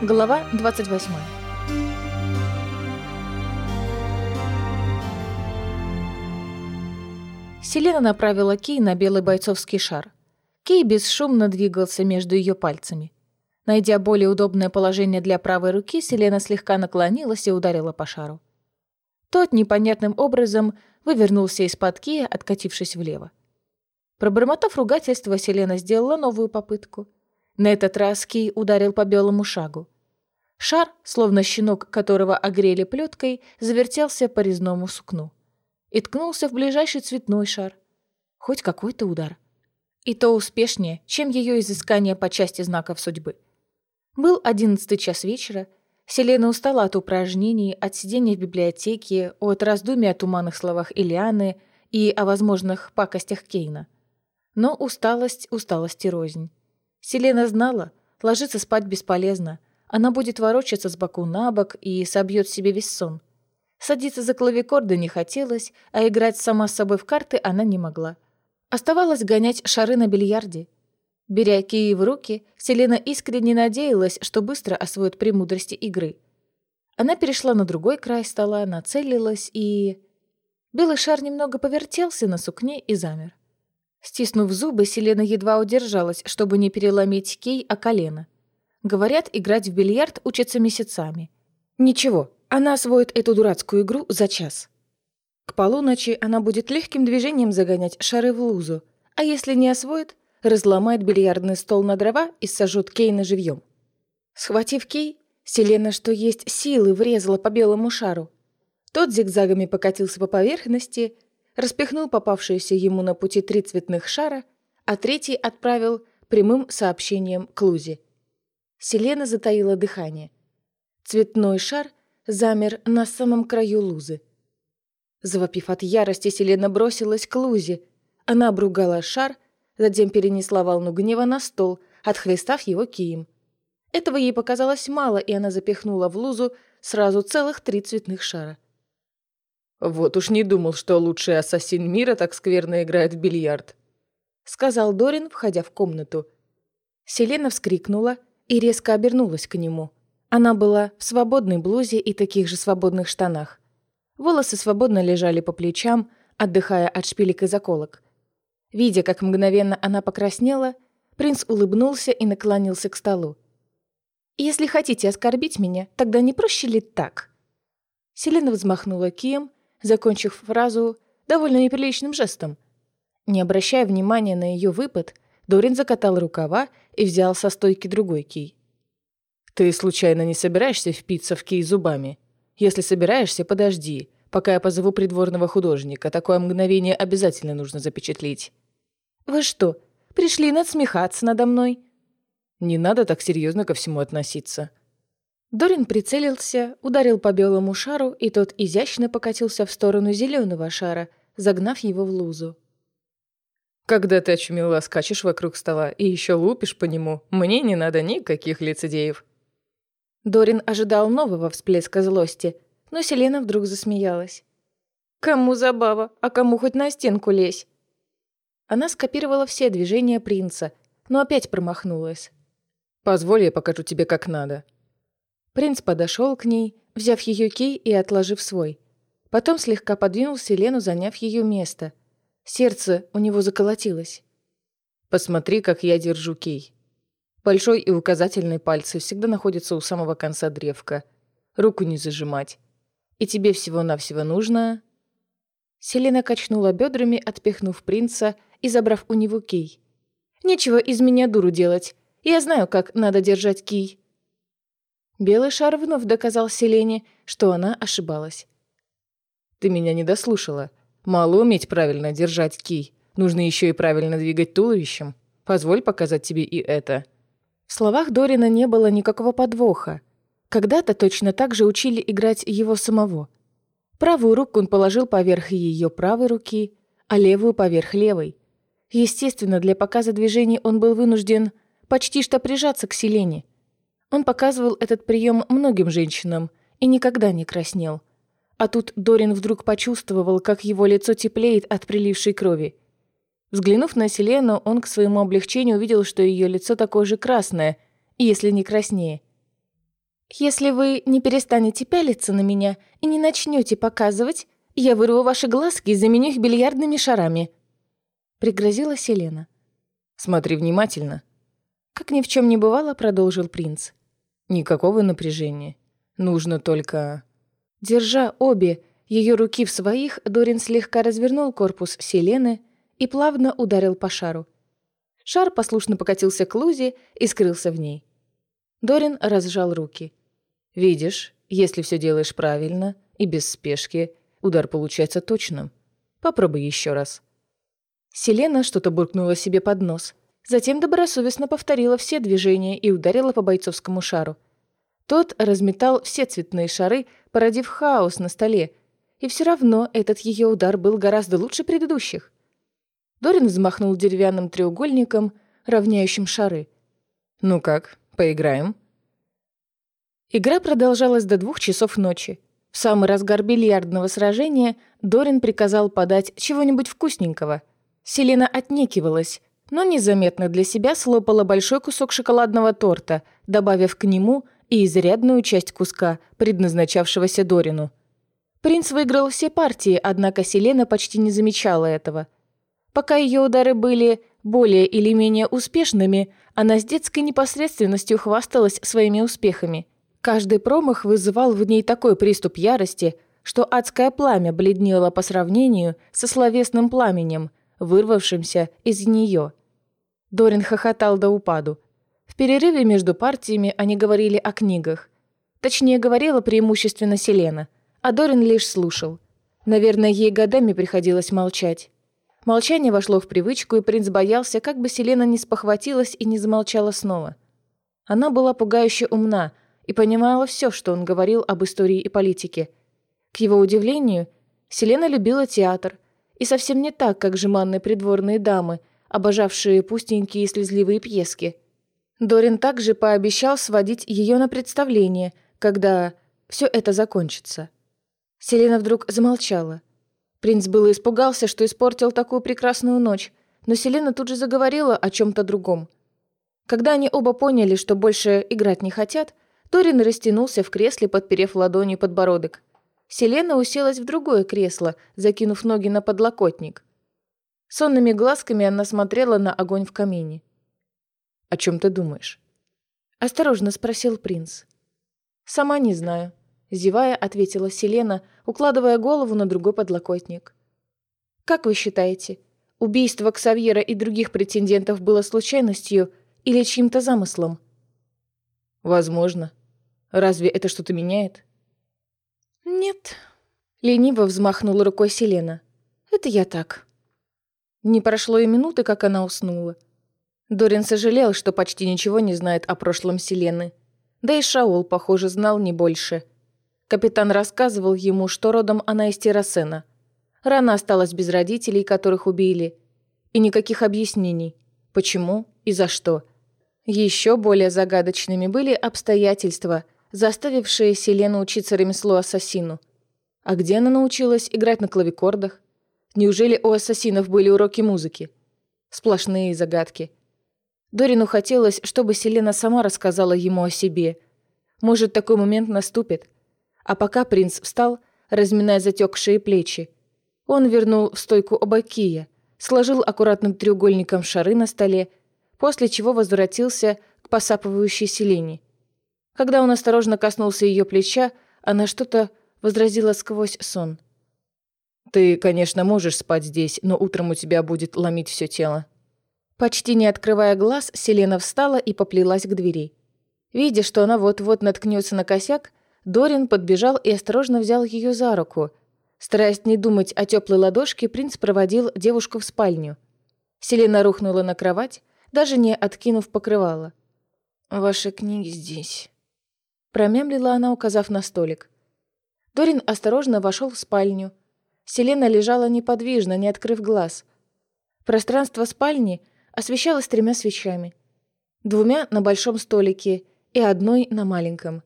Глава 28 Селена направила Кей на белый бойцовский шар. Кей бесшумно двигался между ее пальцами. Найдя более удобное положение для правой руки, Селена слегка наклонилась и ударила по шару. Тот непонятным образом вывернулся из-под Кия, откатившись влево. Пробормотав ругательство, Селена сделала новую попытку — на этот раз Кей ударил по белому шагу. Шар, словно щенок, которого огрели плеткой, завертелся по резному сукну. И ткнулся в ближайший цветной шар. Хоть какой-то удар. И то успешнее, чем ее изыскание по части знаков судьбы. Был одиннадцатый час вечера. Селена устала от упражнений, от сидения в библиотеке, от раздумий о туманных словах Илианы и о возможных пакостях Кейна. Но усталость, усталость и рознь. Селена знала, ложиться спать бесполезно. Она будет ворочаться с боку на бок и собьет себе весь сон. Садиться за клавикорды не хотелось, а играть сама с собой в карты она не могла. Оставалось гонять шары на бильярде. Беря кии в руки, Селена искренне надеялась, что быстро освоит премудрости игры. Она перешла на другой край стола, нацелилась и... Белый шар немного повертелся на сукне и замер. Стиснув зубы, Селена едва удержалась, чтобы не переломить кей о колено. Говорят, играть в бильярд учатся месяцами. Ничего, она освоит эту дурацкую игру за час. К полуночи она будет легким движением загонять шары в лузу, а если не освоит, разломает бильярдный стол на дрова и сожжет Кейна живьем. Схватив Кей, Селена, что есть силы, врезала по белому шару. Тот зигзагами покатился по поверхности, распихнул попавшиеся ему на пути три цветных шара, а третий отправил прямым сообщением к Лузе. Селена затаила дыхание. Цветной шар замер на самом краю Лузы. Завопив от ярости, Селена бросилась к Лузе. Она обругала шар, затем перенесла волну гнева на стол, отхлестав его кием. Этого ей показалось мало, и она запихнула в Лузу сразу целых три цветных шара. «Вот уж не думал, что лучший ассасин мира так скверно играет в бильярд», — сказал Дорин, входя в комнату. Селена вскрикнула и резко обернулась к нему. Она была в свободной блузе и таких же свободных штанах. Волосы свободно лежали по плечам, отдыхая от шпилек и заколок. Видя, как мгновенно она покраснела, принц улыбнулся и наклонился к столу. «Если хотите оскорбить меня, тогда не проще ли так?» Селена взмахнула кием, закончив фразу довольно неприличным жестом. Не обращая внимания на ее выпад, Дорин закатал рукава и взял со стойки другой кий. «Ты случайно не собираешься впиться в кий зубами? Если собираешься, подожди, пока я позову придворного художника. Такое мгновение обязательно нужно запечатлеть». «Вы что, пришли надсмехаться надо мной?» «Не надо так серьезно ко всему относиться. Дорин прицелился, ударил по белому шару, и тот изящно покатился в сторону зеленого шара, загнав его в лузу. «Когда ты очумело скачешь вокруг стола и еще лупишь по нему, мне не надо никаких лицедеев». Дорин ожидал нового всплеска злости, но Селена вдруг засмеялась. «Кому забава, а кому хоть на стенку лезь?» Она скопировала все движения принца, но опять промахнулась. «Позволь, я покажу тебе, как надо», Принц подошел к ней, взяв ее кей и отложив свой. Потом слегка подвинул Селену, заняв ее место. Сердце у него заколотилось. «Посмотри, как я держу кей. Большой и указательный пальцы всегда находятся у самого конца древка. Руку не зажимать. И тебе всего-навсего нужно...» Селена качнула бедрами, отпихнув принца и забрав у него кей. «Нечего из меня дуру делать. Я знаю, как надо держать кий». Белый шар вновь доказал Селене, что она ошибалась. «Ты меня не дослушала. Мало уметь правильно держать кий. Нужно еще и правильно двигать туловищем. Позволь показать тебе и это». В словах Дорина не было никакого подвоха. Когда-то точно так же учили играть его самого. Правую руку он положил поверх ее правой руки, а левую поверх левой. Естественно, для показа движений он был вынужден почти что прижаться к Селене – он показывал этот прием многим женщинам и никогда не краснел. А тут Дорин вдруг почувствовал, как его лицо теплеет от прилившей крови. Взглянув на Селену, он к своему облегчению увидел, что ее лицо такое же красное, если не краснее. «Если вы не перестанете пялиться на меня и не начнете показывать, я вырву ваши глазки и заменю их бильярдными шарами», — пригрозила Селена. «Смотри внимательно», — как ни в чем не бывало, продолжил принц. «Никакого напряжения. Нужно только...» Держа обе ее руки в своих, Дорин слегка развернул корпус Селены и плавно ударил по шару. Шар послушно покатился к лузе и скрылся в ней. Дорин разжал руки. «Видишь, если все делаешь правильно и без спешки, удар получается точным. Попробуй еще раз». Селена что-то буркнула себе под нос. Затем добросовестно повторила все движения и ударила по бойцовскому шару. Тот разметал все цветные шары, породив хаос на столе, и все равно этот ее удар был гораздо лучше предыдущих. Дорин взмахнул деревянным треугольником, равняющим шары. «Ну как, поиграем?» Игра продолжалась до двух часов ночи. В самый разгар бильярдного сражения Дорин приказал подать чего-нибудь вкусненького. Селена отнекивалась, но незаметно для себя слопала большой кусок шоколадного торта, добавив к нему и изрядную часть куска, предназначавшегося Дорину. Принц выиграл все партии, однако Селена почти не замечала этого. Пока ее удары были более или менее успешными, она с детской непосредственностью хвасталась своими успехами. Каждый промах вызывал в ней такой приступ ярости, что адское пламя бледнело по сравнению со словесным пламенем, вырвавшимся из нее. Дорин хохотал до упаду. В перерыве между партиями они говорили о книгах. Точнее, говорила преимущественно Селена – а Дорин лишь слушал. Наверное, ей годами приходилось молчать. Молчание вошло в привычку, и принц боялся, как бы Селена не спохватилась и не замолчала снова. Она была пугающе умна и понимала все, что он говорил об истории и политике. К его удивлению, Селена любила театр, и совсем не так, как жеманные придворные дамы, обожавшие пустенькие и слезливые пьески. Дорин также пообещал сводить ее на представление, когда все это закончится. Селена вдруг замолчала. Принц было испугался, что испортил такую прекрасную ночь, но Селена тут же заговорила о чем-то другом. Когда они оба поняли, что больше играть не хотят, Торин растянулся в кресле, подперев ладонью подбородок. Селена уселась в другое кресло, закинув ноги на подлокотник. Сонными глазками она смотрела на огонь в камине. «О чем ты думаешь?» – осторожно спросил принц. «Сама не знаю», Зевая, ответила Селена, укладывая голову на другой подлокотник. «Как вы считаете, убийство Ксавьера и других претендентов было случайностью или чьим-то замыслом?» «Возможно. Разве это что-то меняет?» «Нет», — лениво взмахнула рукой Селена. «Это я так». Не прошло и минуты, как она уснула. Дорин сожалел, что почти ничего не знает о прошлом Селены. Да и Шаул, похоже, знал не больше — Капитан рассказывал ему, что родом она из Террасена. Рано осталась без родителей, которых убили. И никаких объяснений. Почему и за что. Еще более загадочными были обстоятельства, заставившие Селену учиться ремеслу ассасину. А где она научилась играть на клавикордах? Неужели у ассасинов были уроки музыки? Сплошные загадки. Дорину хотелось, чтобы Селена сама рассказала ему о себе. Может, такой момент наступит – а пока принц встал, разминая затекшие плечи, он вернул в стойку обакия, сложил аккуратным треугольником шары на столе, после чего возвратился к посапывающей Селене. Когда он осторожно коснулся ее плеча, она что-то возразила сквозь сон. «Ты, конечно, можешь спать здесь, но утром у тебя будет ломить все тело». Почти не открывая глаз, Селена встала и поплелась к двери. Видя, что она вот-вот наткнется на косяк, Дорин подбежал и осторожно взял ее за руку. Стараясь не думать о теплой ладошке, принц проводил девушку в спальню. Селена рухнула на кровать, даже не откинув покрывало. «Ваши книги здесь», — промямлила она, указав на столик. Дорин осторожно вошел в спальню. Селена лежала неподвижно, не открыв глаз. Пространство спальни освещалось тремя свечами. Двумя на большом столике и одной на маленьком.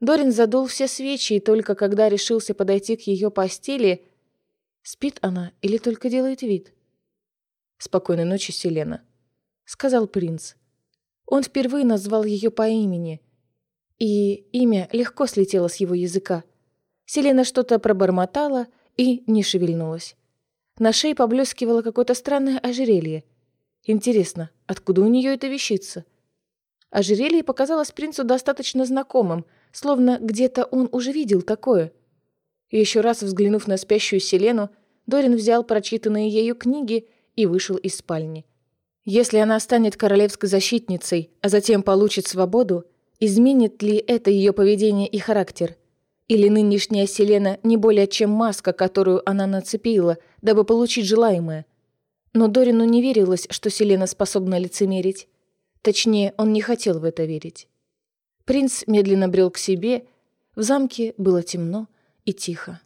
Дорин задул все свечи, и только когда решился подойти к ее постели... Спит она или только делает вид? «Спокойной ночи, Селена», — сказал принц. Он впервые назвал ее по имени. И имя легко слетело с его языка. Селена что-то пробормотала и не шевельнулась. На шее поблескивало какое-то странное ожерелье. Интересно, откуда у нее эта вещица? Ожерелье показалось принцу достаточно знакомым, словно где-то он уже видел такое. Еще раз взглянув на спящую Селену, Дорин взял прочитанные ею книги и вышел из спальни. Если она станет королевской защитницей, а затем получит свободу, изменит ли это ее поведение и характер? Или нынешняя Селена не более чем маска, которую она нацепила, дабы получить желаемое? Но Дорину не верилось, что Селена способна лицемерить. Точнее, он не хотел в это верить. Принц медленно брел к себе. В замке было темно и тихо.